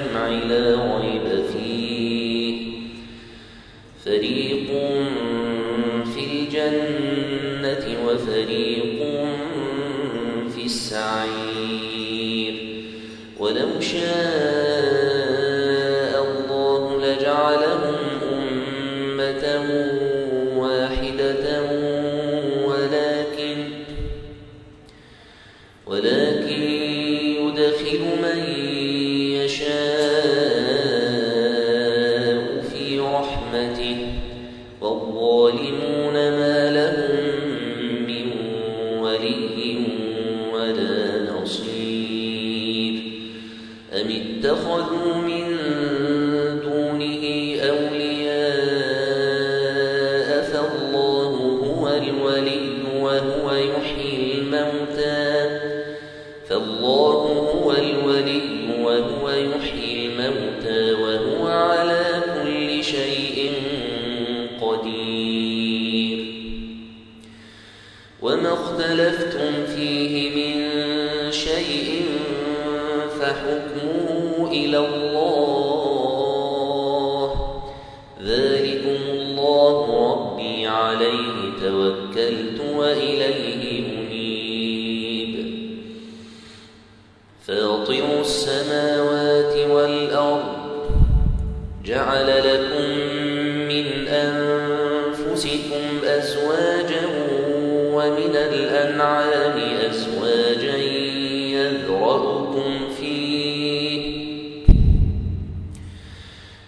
أجمعين لا ريب جعل لكم من أنفسكم أزواجا ومن الأنعام أزواجا يذرأكم فيه.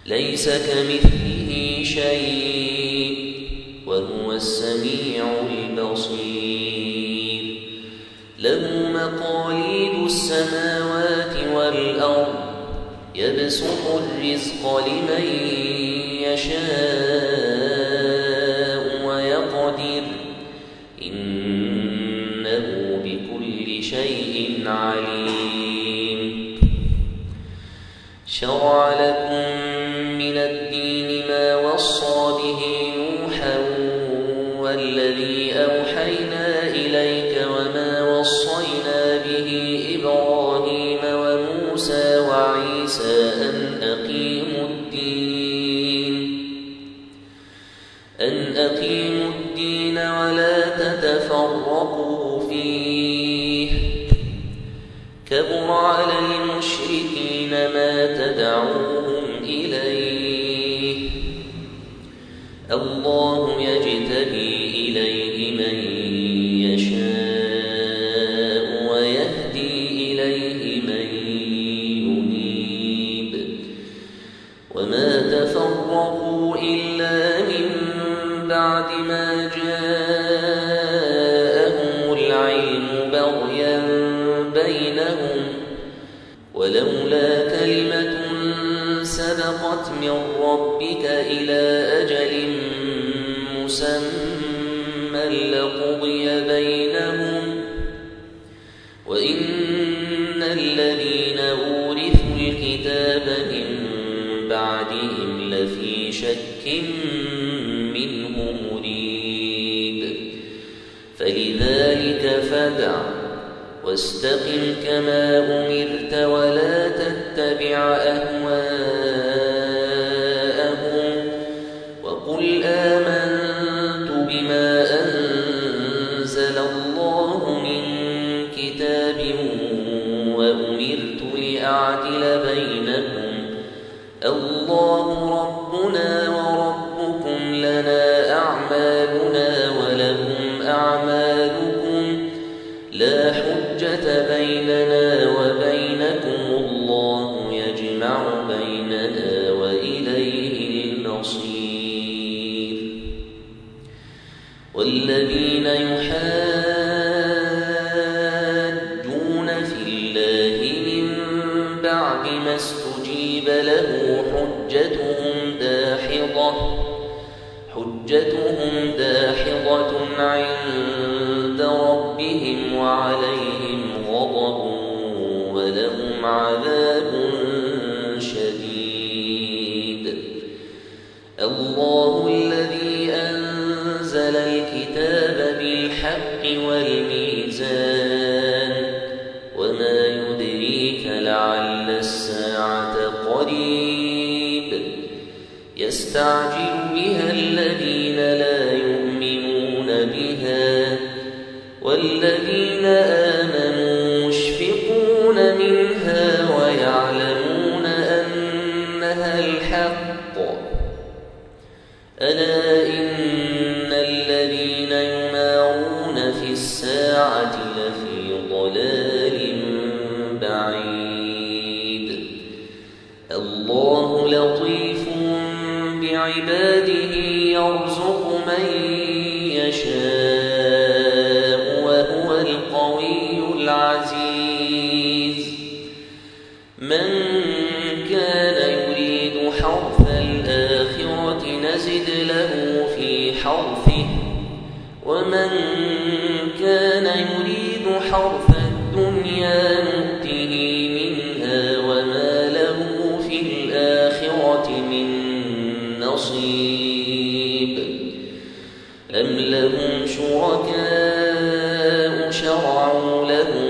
ليس كمثل يبسط الرزق لمن يشاء ويقدر. إنه بكل شيء عليم. شرع لك تفرقوا إلا من بعد ما جاءهم العلم بغيا بينهم ولولا كلمة سبقت من ربك إلى أجل مسمى لقوا منه مريب فلذلك فدع واستقم كما أمرت ولا تتبع أهل حجتهم دار لهم شركاء شرعوا لهم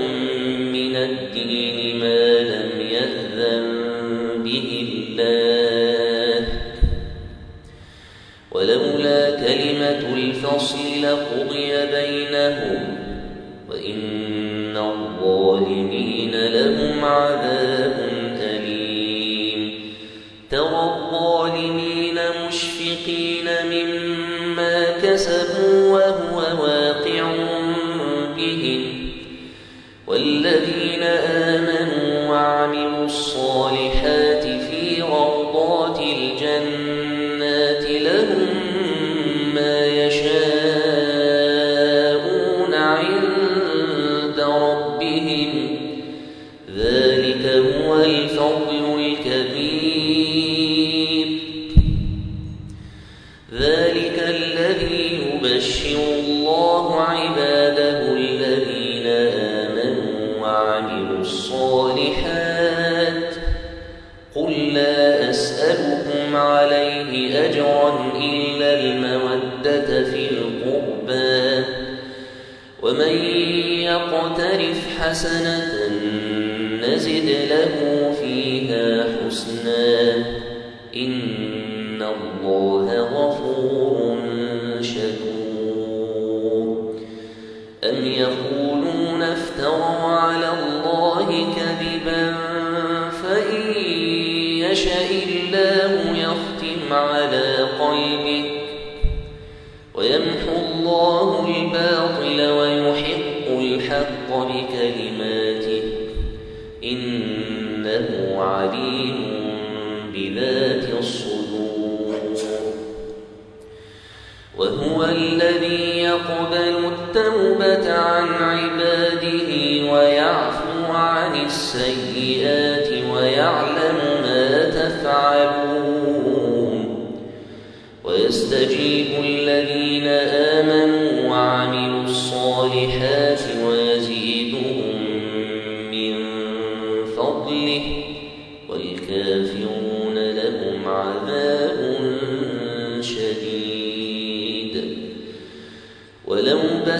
أم يقولون افتروا على الله كذبا فإن يشاء الله يختم على قلبك ويمحو الله الباطل ويحق الحق بكلماته إنه عليم بذات الصدور وهو الذي يقبل التوبة عن عباده ويعفو عن السيئات.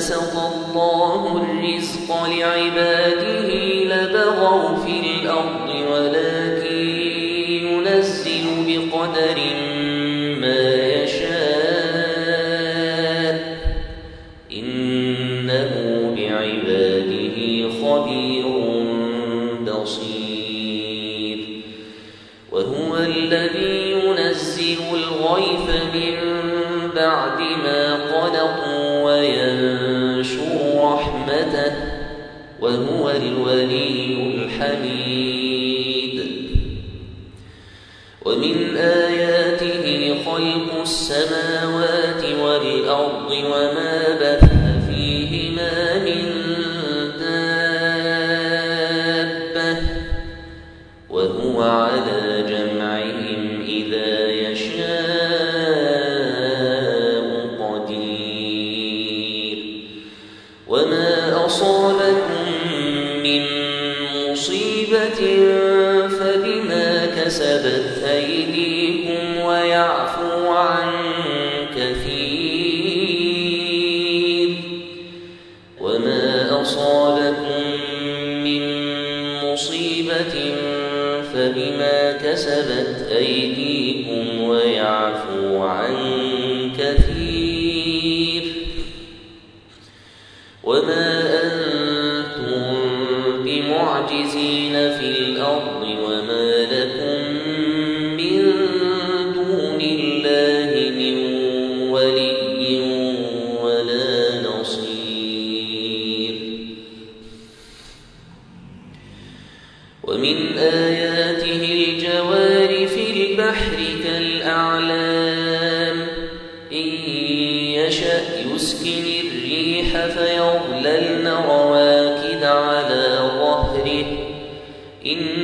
بسط الله الرزق لعباده لبغوا وهو الولي الحميد. ومن آياته خلق السماوات إن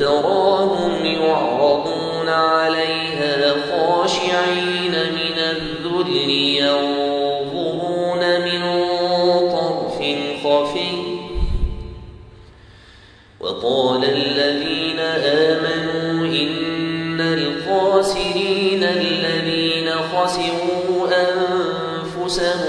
تراهم يعرضون عليها خاشعين من الذل ينظرون من طرف خفي. وقال الذين آمنوا إن الخاسرين الذين خسروا أنفسهم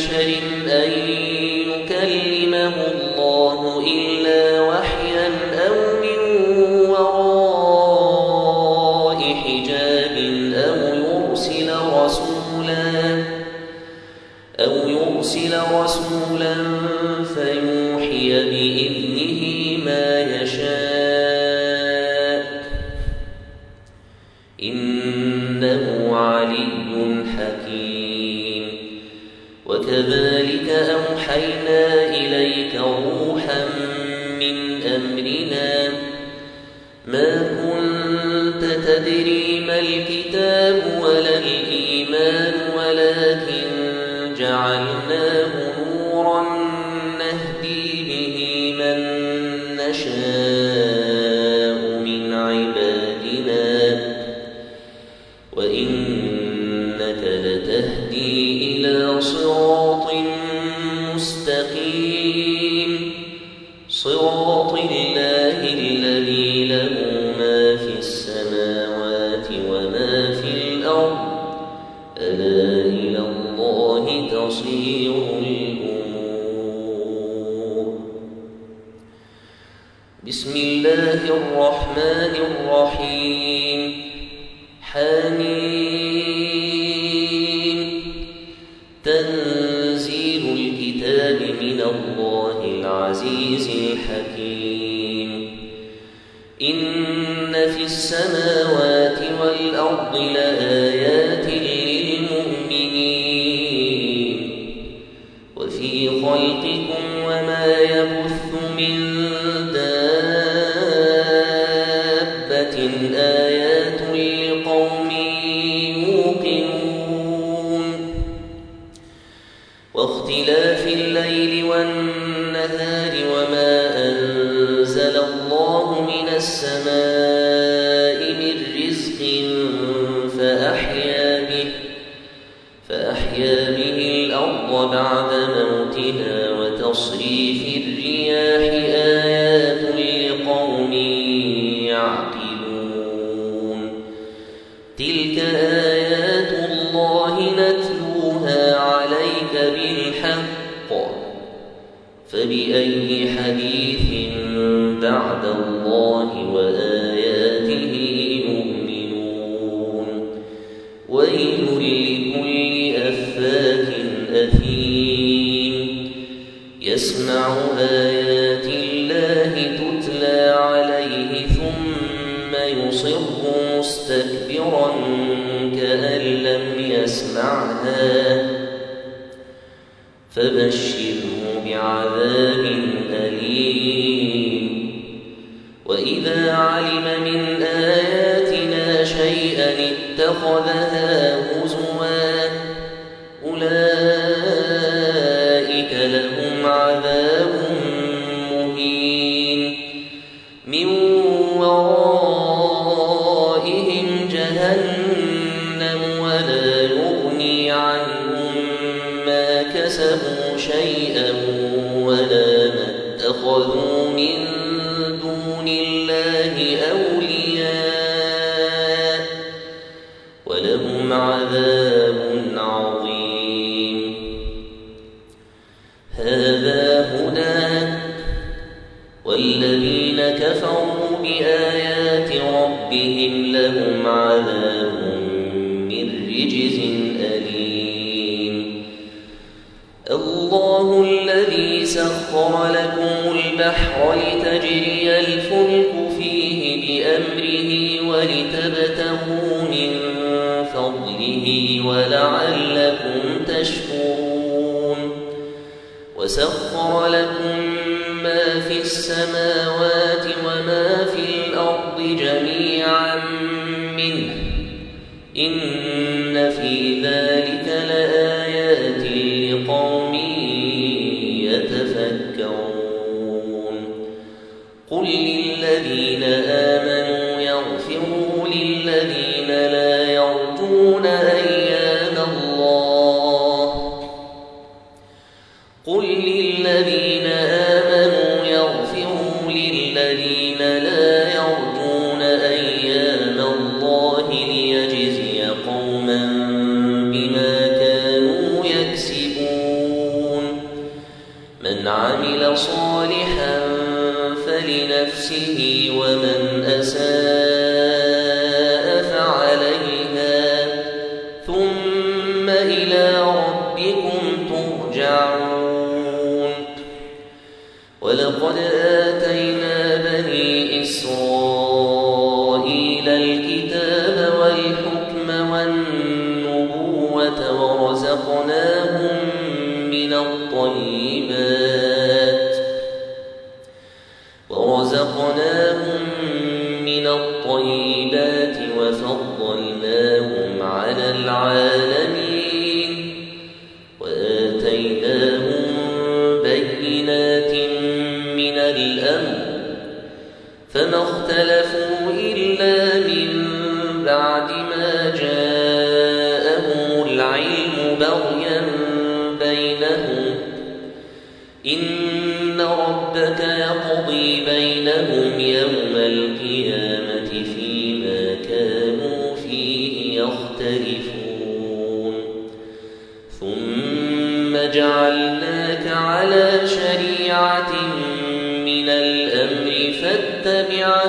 بشر أن من الله العزيز الحكيم إن في السماوات والأرض لآيات للذين آمنوا يغفروا للذين لا يرجون أن مختلفون ثم جعلناك على شريعة من الأمر فاتبعها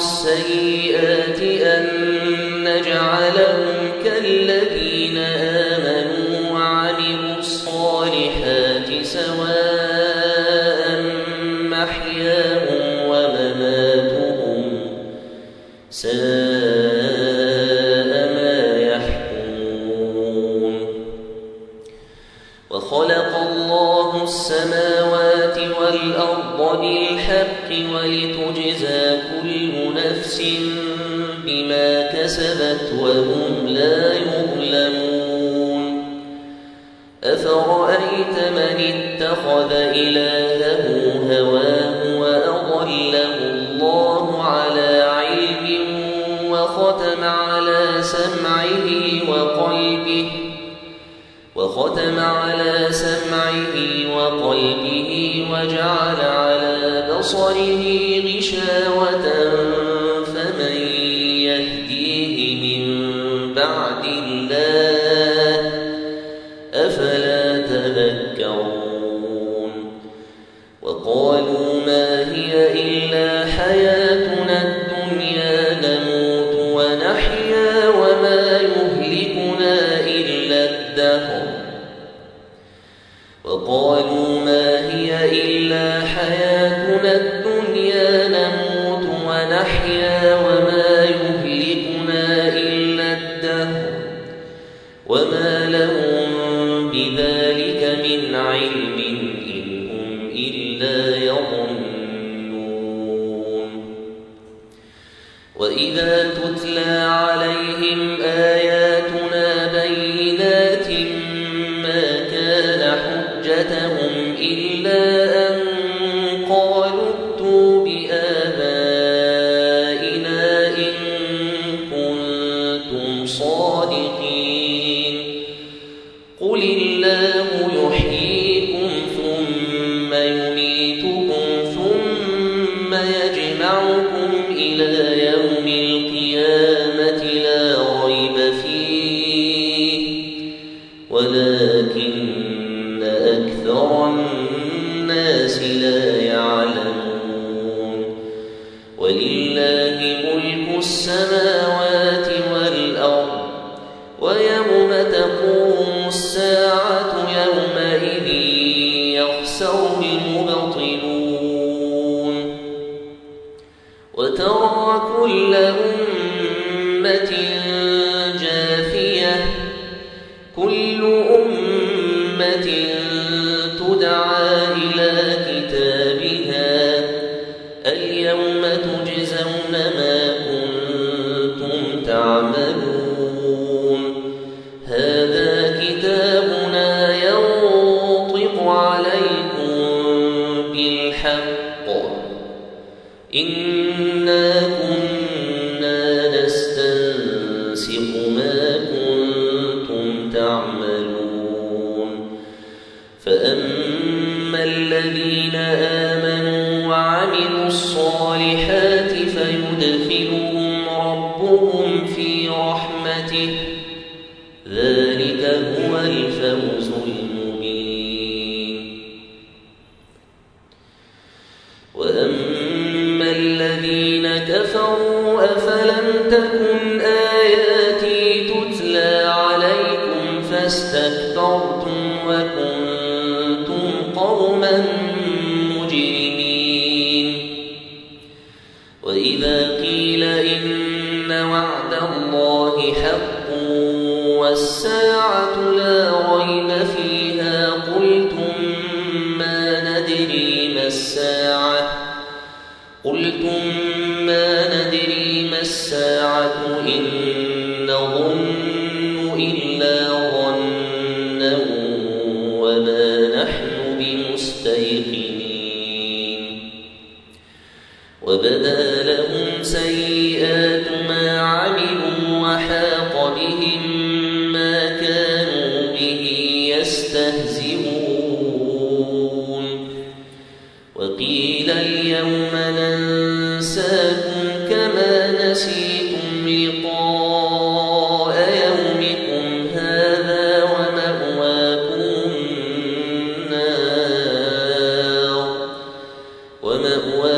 Senhor. خلق الله السماوات والأرض بالحق ولتجزى كل نفس بما كسبت وهم لا يظلمون. أفرأيت من اتخذ إلهه هواه؟ وختم على سمعه وقلبه وجعل على بصره غشاوة حجتهم إلا الذين آمنوا وعملوا الصالحات ومأواه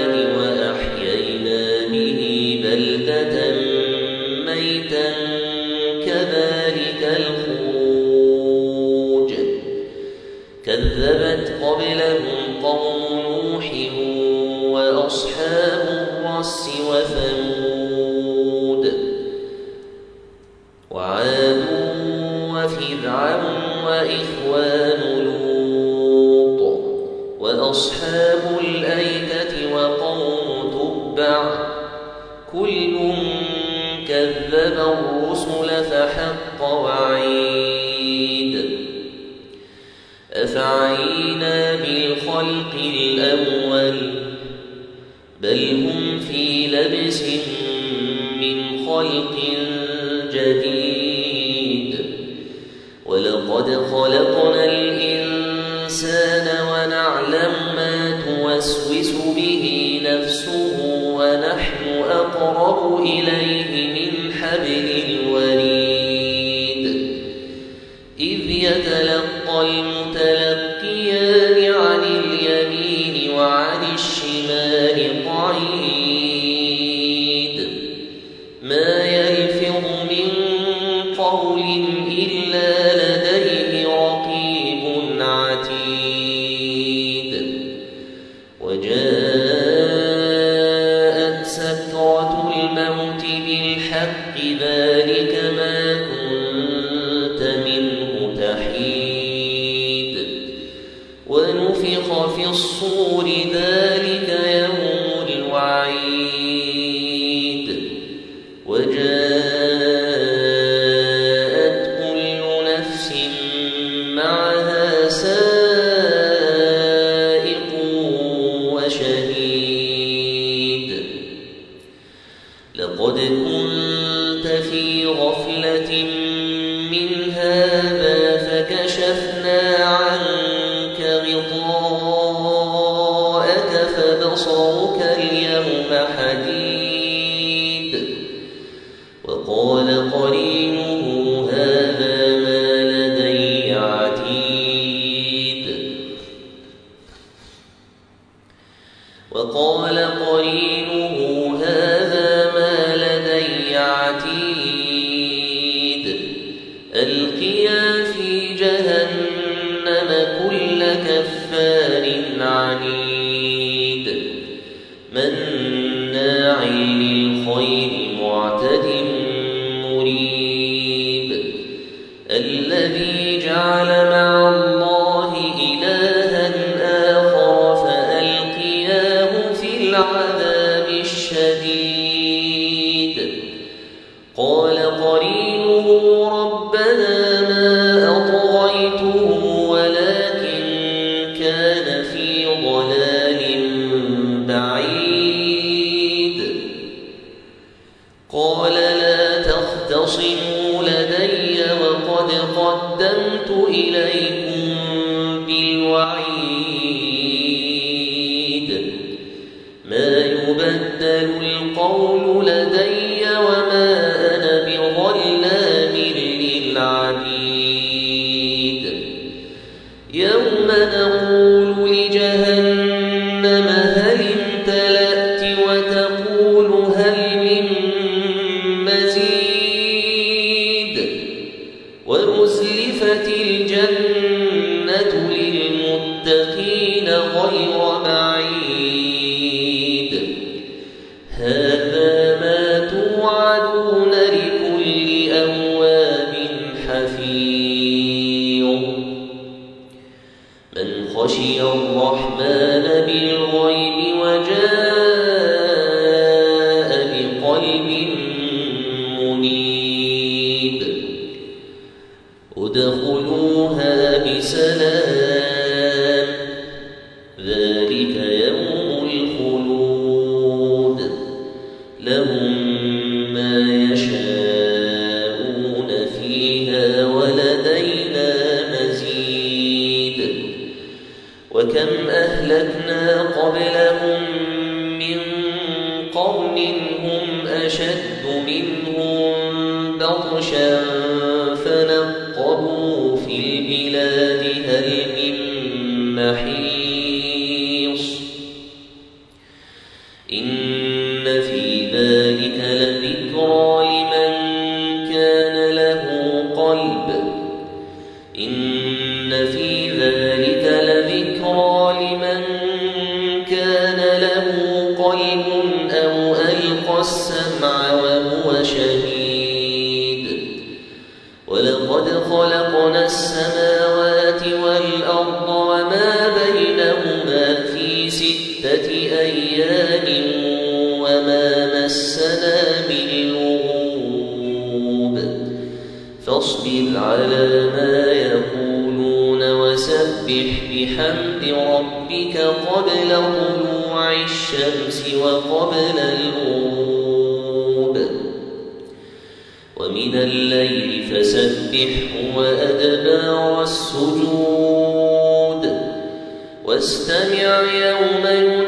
الذي جعل مع ادخلوها بسلام. واستمع يوم ينادي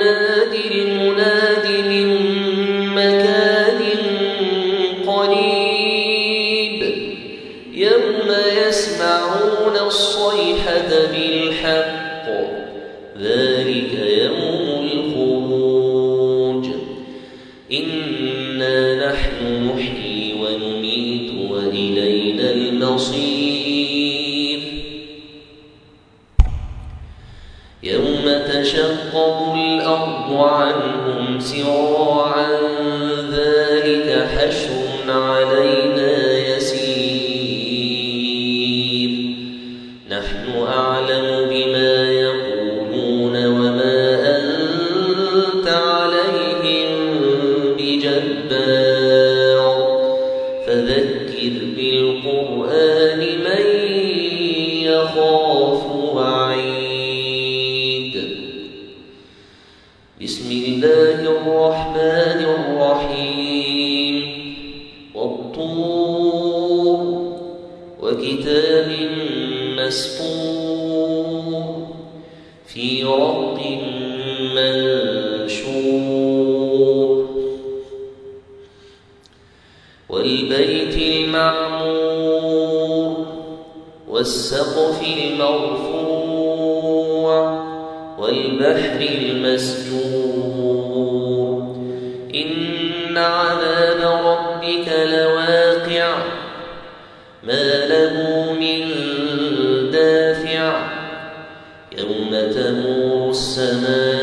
البحر المسجور. إن عذاب ربك لواقع. ما له من دافع. يوم تمور السماء.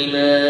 الإيمان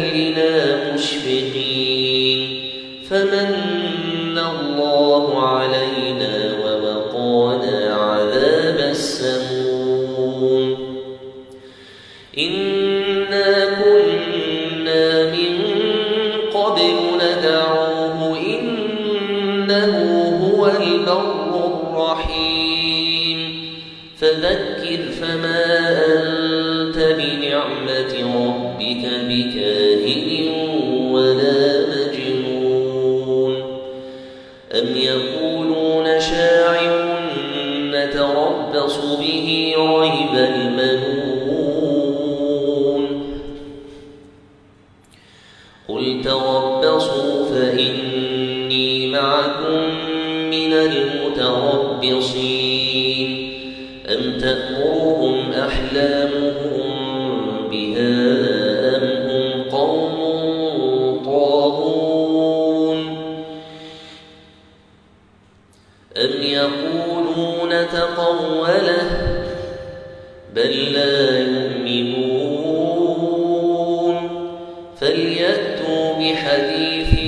تقوله بل لا يؤمنون. فليأتوا بحديث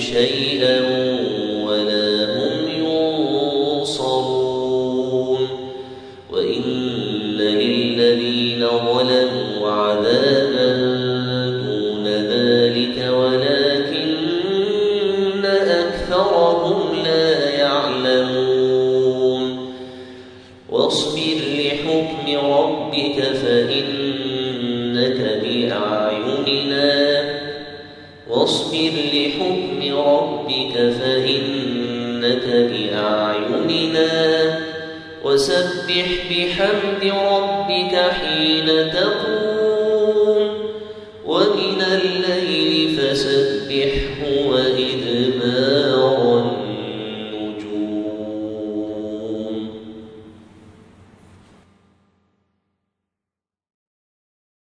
sheegay